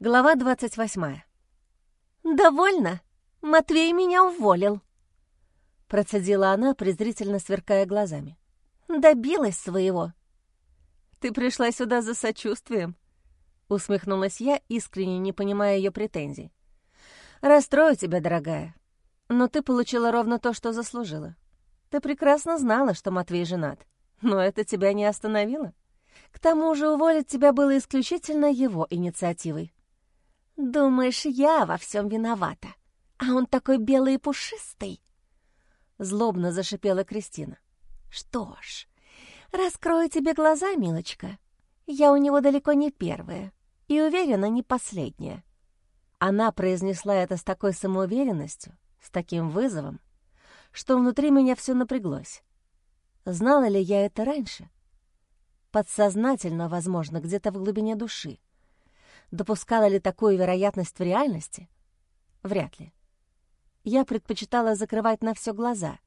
Глава 28. «Довольно. Матвей меня уволил», — процедила она, презрительно сверкая глазами. «Добилась своего». «Ты пришла сюда за сочувствием», — усмехнулась я, искренне не понимая ее претензий. «Расстрою тебя, дорогая, но ты получила ровно то, что заслужила. Ты прекрасно знала, что Матвей женат, но это тебя не остановило. К тому же уволить тебя было исключительно его инициативой. «Думаешь, я во всем виновата? А он такой белый и пушистый?» Злобно зашипела Кристина. «Что ж, раскрою тебе глаза, милочка. Я у него далеко не первая и, уверена, не последняя». Она произнесла это с такой самоуверенностью, с таким вызовом, что внутри меня все напряглось. Знала ли я это раньше? Подсознательно, возможно, где-то в глубине души. Допускала ли такую вероятность в реальности? Вряд ли. Я предпочитала закрывать на все глаза,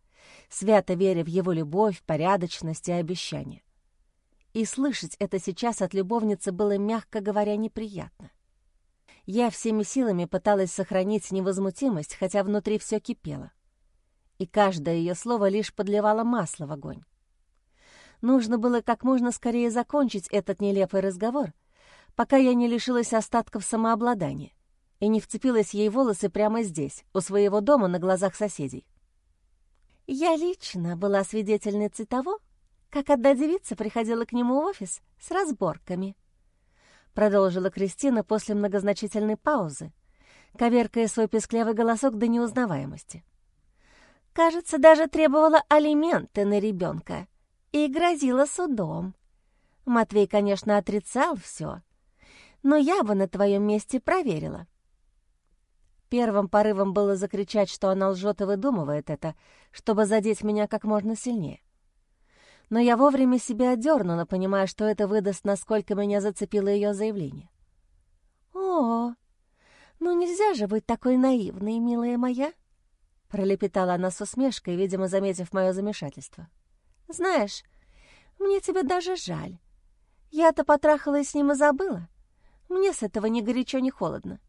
свято веря в его любовь, порядочность и обещание. И слышать это сейчас от любовницы было, мягко говоря, неприятно. Я всеми силами пыталась сохранить невозмутимость, хотя внутри все кипело. И каждое ее слово лишь подливало масло в огонь. Нужно было как можно скорее закончить этот нелепый разговор, пока я не лишилась остатков самообладания и не вцепилась ей волосы прямо здесь, у своего дома на глазах соседей. Я лично была свидетельницей того, как одна девица приходила к нему в офис с разборками. Продолжила Кристина после многозначительной паузы, коверкая свой песклявый голосок до неузнаваемости. Кажется, даже требовала алименты на ребенка и грозила судом. Матвей, конечно, отрицал все, но я бы на твоем месте проверила». Первым порывом было закричать, что она лжет и выдумывает это, чтобы задеть меня как можно сильнее. Но я вовремя себя одернула, понимая, что это выдаст, насколько меня зацепило ее заявление. «О, ну нельзя же быть такой наивной, милая моя!» пролепетала она с усмешкой, видимо, заметив мое замешательство. «Знаешь, мне тебя даже жаль. Я-то потрахалась с ним и забыла. Мне с этого ни горячо, ни холодно.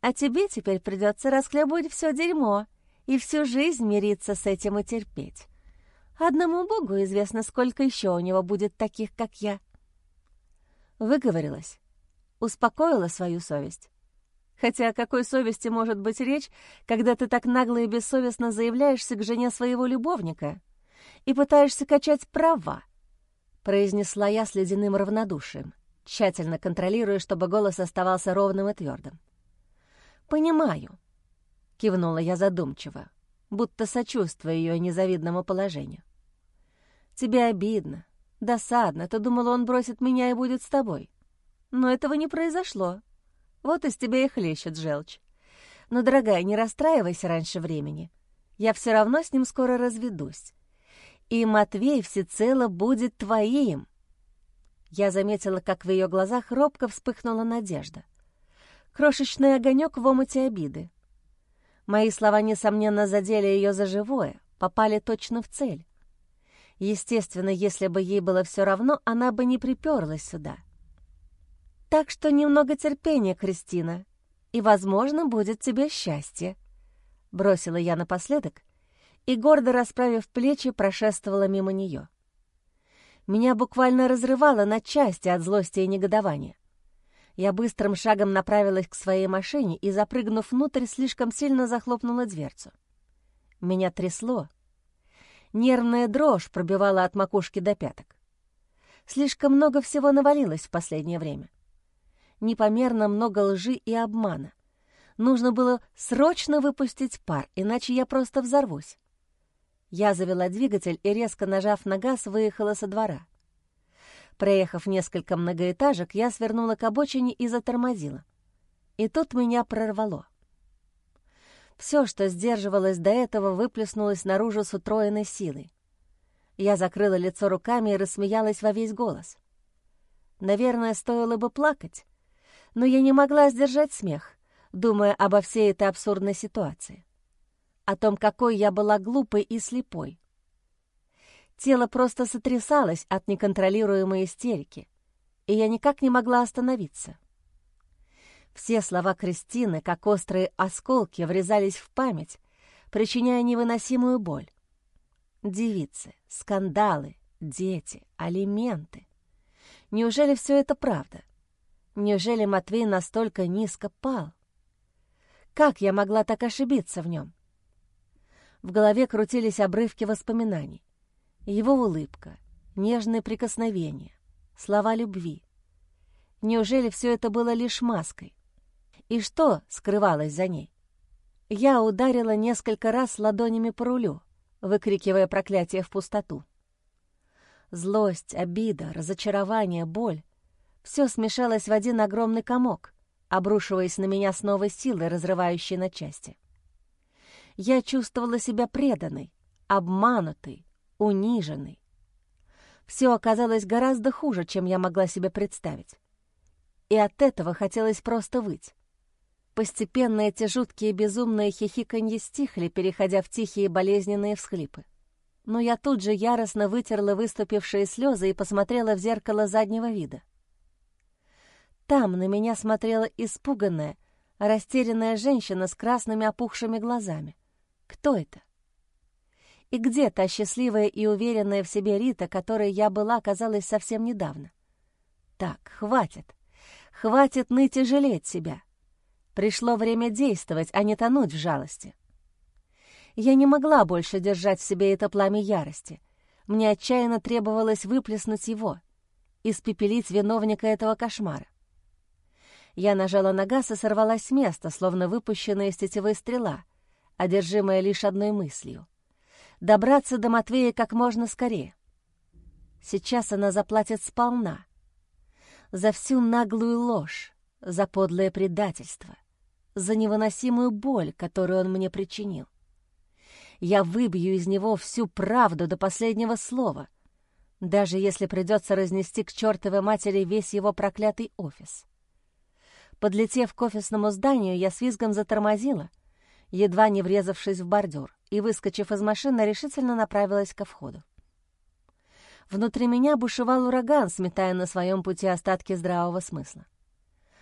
А тебе теперь придется расхлебывать все дерьмо и всю жизнь мириться с этим и терпеть. Одному Богу известно, сколько еще у него будет таких, как я. Выговорилась, успокоила свою совесть. Хотя о какой совести может быть речь, когда ты так нагло и бессовестно заявляешься к жене своего любовника и пытаешься качать права, произнесла я с ледяным равнодушием тщательно контролируя, чтобы голос оставался ровным и твердым. «Понимаю», — кивнула я задумчиво, будто сочувствуя ее незавидному положению. «Тебе обидно, досадно, ты думала, он бросит меня и будет с тобой. Но этого не произошло. Вот из тебя и хлещет желчь. Но, дорогая, не расстраивайся раньше времени. Я все равно с ним скоро разведусь. И Матвей всецело будет твоим». Я заметила, как в ее глазах робко вспыхнула надежда. Крошечный огонек в омуте обиды. Мои слова, несомненно, задели ее за живое, попали точно в цель. Естественно, если бы ей было все равно, она бы не приперлась сюда. Так что немного терпения, Кристина, и, возможно, будет тебе счастье. Бросила я напоследок и, гордо расправив плечи, прошествовала мимо нее. Меня буквально разрывало на части от злости и негодования. Я быстрым шагом направилась к своей машине и, запрыгнув внутрь, слишком сильно захлопнула дверцу. Меня трясло. Нервная дрожь пробивала от макушки до пяток. Слишком много всего навалилось в последнее время. Непомерно много лжи и обмана. Нужно было срочно выпустить пар, иначе я просто взорвусь. Я завела двигатель и, резко нажав на газ, выехала со двора. Проехав несколько многоэтажек, я свернула к обочине и затормозила. И тут меня прорвало. Все, что сдерживалось до этого, выплеснулось наружу с утроенной силой. Я закрыла лицо руками и рассмеялась во весь голос. Наверное, стоило бы плакать, но я не могла сдержать смех, думая обо всей этой абсурдной ситуации о том, какой я была глупой и слепой. Тело просто сотрясалось от неконтролируемой истерики, и я никак не могла остановиться. Все слова Кристины, как острые осколки, врезались в память, причиняя невыносимую боль. Девицы, скандалы, дети, алименты. Неужели все это правда? Неужели Матвей настолько низко пал? Как я могла так ошибиться в нем? В голове крутились обрывки воспоминаний. Его улыбка, нежные прикосновения, слова любви. Неужели все это было лишь маской? И что скрывалось за ней? Я ударила несколько раз ладонями по рулю, выкрикивая проклятие в пустоту. Злость, обида, разочарование, боль — все смешалось в один огромный комок, обрушиваясь на меня с новой силой, разрывающей на части. Я чувствовала себя преданной, обманутой, униженной. Все оказалось гораздо хуже, чем я могла себе представить. И от этого хотелось просто выть. Постепенно эти жуткие безумные хихиканье стихли, переходя в тихие болезненные всхлипы. Но я тут же яростно вытерла выступившие слезы и посмотрела в зеркало заднего вида. Там на меня смотрела испуганная, растерянная женщина с красными опухшими глазами. Кто это? И где та счастливая и уверенная в себе Рита, которой я была, казалось, совсем недавно? Так, хватит. Хватит ныть и жалеть себя. Пришло время действовать, а не тонуть в жалости. Я не могла больше держать в себе это пламя ярости. Мне отчаянно требовалось выплеснуть его, испепелить виновника этого кошмара. Я нажала на газ и сорвалась с места, словно выпущенная из тетивы стрела, одержимая лишь одной мыслью — добраться до Матвея как можно скорее. Сейчас она заплатит сполна. За всю наглую ложь, за подлое предательство, за невыносимую боль, которую он мне причинил. Я выбью из него всю правду до последнего слова, даже если придется разнести к чертовой матери весь его проклятый офис. Подлетев к офисному зданию, я с визгом затормозила, едва не врезавшись в бордюр, и, выскочив из машины, решительно направилась ко входу. Внутри меня бушевал ураган, сметая на своем пути остатки здравого смысла.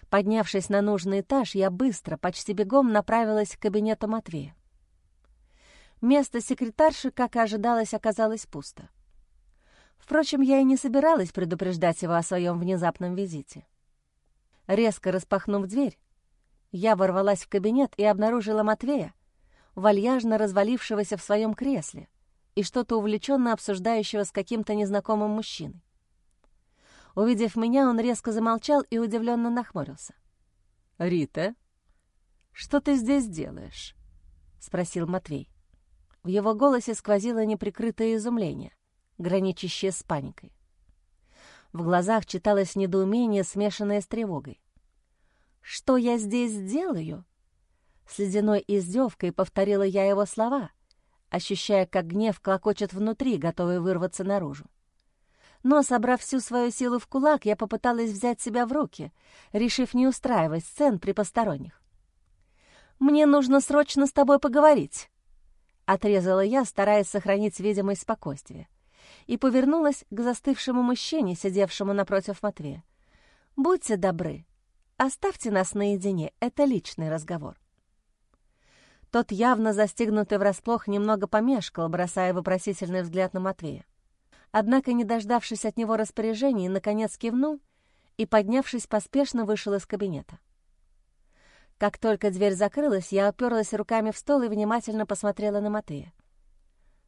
Поднявшись на нужный этаж, я быстро, почти бегом направилась к кабинету Матвея. Место секретарши, как и ожидалось, оказалось пусто. Впрочем, я и не собиралась предупреждать его о своем внезапном визите. Резко распахнув дверь, я ворвалась в кабинет и обнаружила Матвея, вальяжно развалившегося в своем кресле и что-то увлеченно обсуждающего с каким-то незнакомым мужчиной. Увидев меня, он резко замолчал и удивленно нахмурился. «Рита, что ты здесь делаешь?» — спросил Матвей. В его голосе сквозило неприкрытое изумление, граничащее с паникой. В глазах читалось недоумение, смешанное с тревогой. «Что я здесь делаю?» С ледяной издевкой повторила я его слова, ощущая, как гнев клокочет внутри, готовый вырваться наружу. Но, собрав всю свою силу в кулак, я попыталась взять себя в руки, решив не устраивать сцен при посторонних. «Мне нужно срочно с тобой поговорить», — отрезала я, стараясь сохранить видимость спокойствия, и повернулась к застывшему мужчине, сидевшему напротив Матвея. «Будьте добры, оставьте нас наедине, это личный разговор». Тот, явно застигнутый врасплох, немного помешкал, бросая вопросительный взгляд на Матвея. Однако, не дождавшись от него распоряжений, наконец кивнул и, поднявшись, поспешно вышел из кабинета. Как только дверь закрылась, я оперлась руками в стол и внимательно посмотрела на Матея.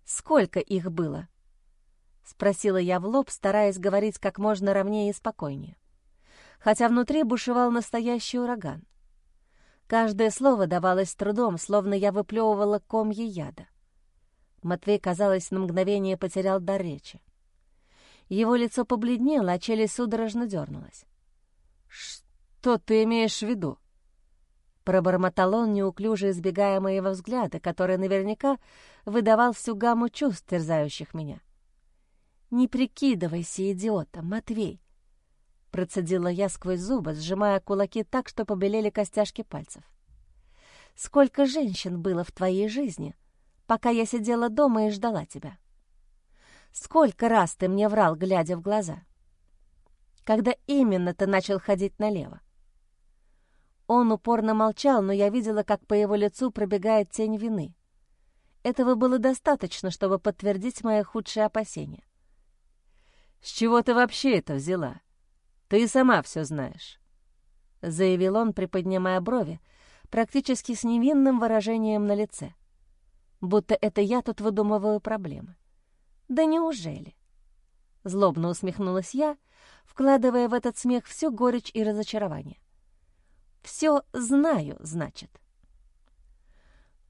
«Сколько их было?» — спросила я в лоб, стараясь говорить как можно ровнее и спокойнее. Хотя внутри бушевал настоящий ураган. Каждое слово давалось трудом, словно я выплевывала комья яда. Матвей, казалось, на мгновение потерял дар речи. Его лицо побледнело, а челюсть судорожно дернулась. «Что ты имеешь в виду?» Пробормотал он, неуклюже избегая моего взгляда, который наверняка выдавал всю гамму чувств, терзающих меня. «Не прикидывайся идиотом, Матвей!» Процедила я сквозь зубы, сжимая кулаки так, что побелели костяшки пальцев. «Сколько женщин было в твоей жизни, пока я сидела дома и ждала тебя?» Сколько раз ты мне врал, глядя в глаза? Когда именно ты начал ходить налево? Он упорно молчал, но я видела, как по его лицу пробегает тень вины. Этого было достаточно, чтобы подтвердить мои худшие опасения. «С чего ты вообще это взяла? Ты сама все знаешь», — заявил он, приподнимая брови, практически с невинным выражением на лице. Будто это я тут выдумываю проблемы. «Да неужели?» Злобно усмехнулась я, вкладывая в этот смех всю горечь и разочарование. «Все знаю, значит».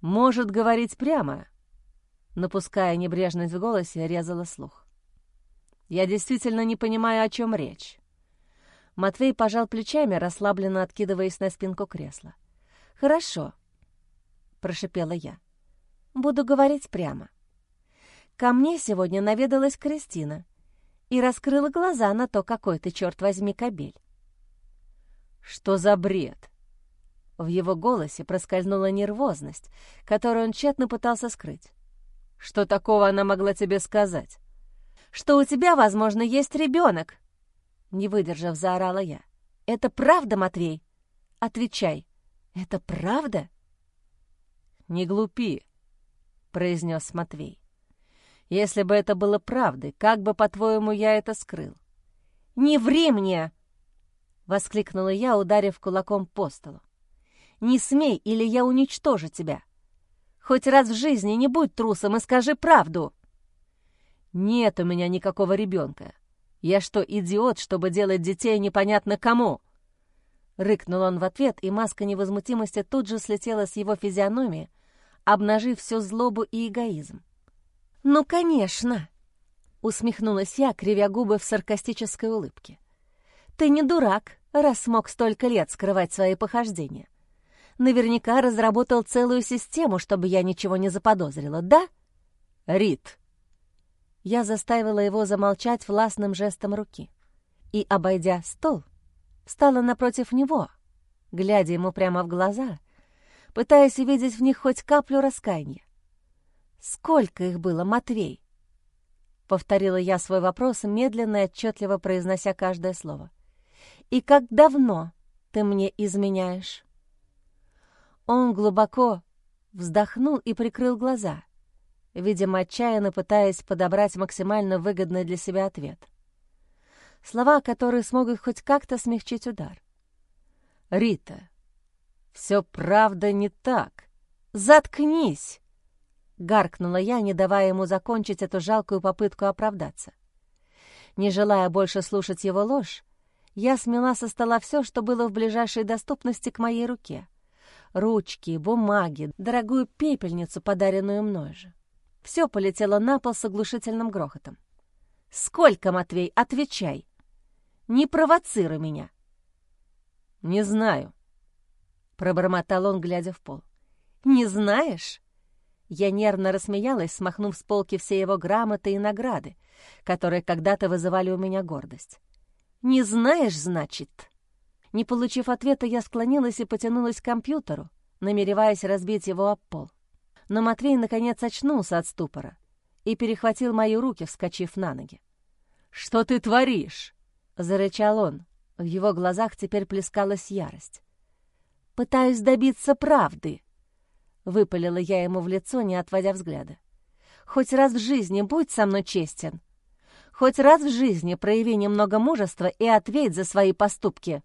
«Может говорить прямо», — напуская небрежность в голосе, резала слух. «Я действительно не понимаю, о чем речь». Матвей пожал плечами, расслабленно откидываясь на спинку кресла. «Хорошо», — прошипела я. «Буду говорить прямо. Ко мне сегодня наведалась Кристина и раскрыла глаза на то, какой ты, черт возьми, кобель. «Что за бред?» В его голосе проскользнула нервозность, которую он тщетно пытался скрыть. «Что такого она могла тебе сказать?» «Что у тебя, возможно, есть ребенок!» Не выдержав, заорала я. «Это правда, Матвей? Отвечай, это правда?» «Не глупи», — произнес Матвей. Если бы это было правдой, как бы, по-твоему, я это скрыл? «Не ври мне!» — воскликнула я, ударив кулаком по столу. «Не смей, или я уничтожу тебя. Хоть раз в жизни не будь трусом и скажи правду!» «Нет у меня никакого ребенка. Я что, идиот, чтобы делать детей непонятно кому?» Рыкнул он в ответ, и маска невозмутимости тут же слетела с его физиономии, обнажив всю злобу и эгоизм. «Ну, конечно!» — усмехнулась я, кривя губы в саркастической улыбке. «Ты не дурак, раз смог столько лет скрывать свои похождения. Наверняка разработал целую систему, чтобы я ничего не заподозрила, да?» «Рит!» Я заставила его замолчать властным жестом руки и, обойдя стол, встала напротив него, глядя ему прямо в глаза, пытаясь увидеть в них хоть каплю раскаяния. «Сколько их было, Матвей?» Повторила я свой вопрос, медленно и отчетливо произнося каждое слово. «И как давно ты мне изменяешь?» Он глубоко вздохнул и прикрыл глаза, видимо, отчаянно пытаясь подобрать максимально выгодный для себя ответ. Слова, которые смогут хоть как-то смягчить удар. «Рита, все правда не так. Заткнись!» — гаркнула я, не давая ему закончить эту жалкую попытку оправдаться. Не желая больше слушать его ложь, я смела со стола все, что было в ближайшей доступности к моей руке. Ручки, бумаги, дорогую пепельницу, подаренную мной же. Все полетело на пол с оглушительным грохотом. «Сколько, Матвей? Отвечай! Не провоцируй меня!» «Не знаю», — пробормотал он, глядя в пол. «Не знаешь?» Я нервно рассмеялась, смахнув с полки все его грамоты и награды, которые когда-то вызывали у меня гордость. «Не знаешь, значит?» Не получив ответа, я склонилась и потянулась к компьютеру, намереваясь разбить его об пол. Но Матвей наконец очнулся от ступора и перехватил мои руки, вскочив на ноги. «Что ты творишь?» — зарычал он. В его глазах теперь плескалась ярость. «Пытаюсь добиться правды», Выпалила я ему в лицо, не отводя взгляда. «Хоть раз в жизни будь со мной честен. Хоть раз в жизни прояви немного мужества и ответь за свои поступки».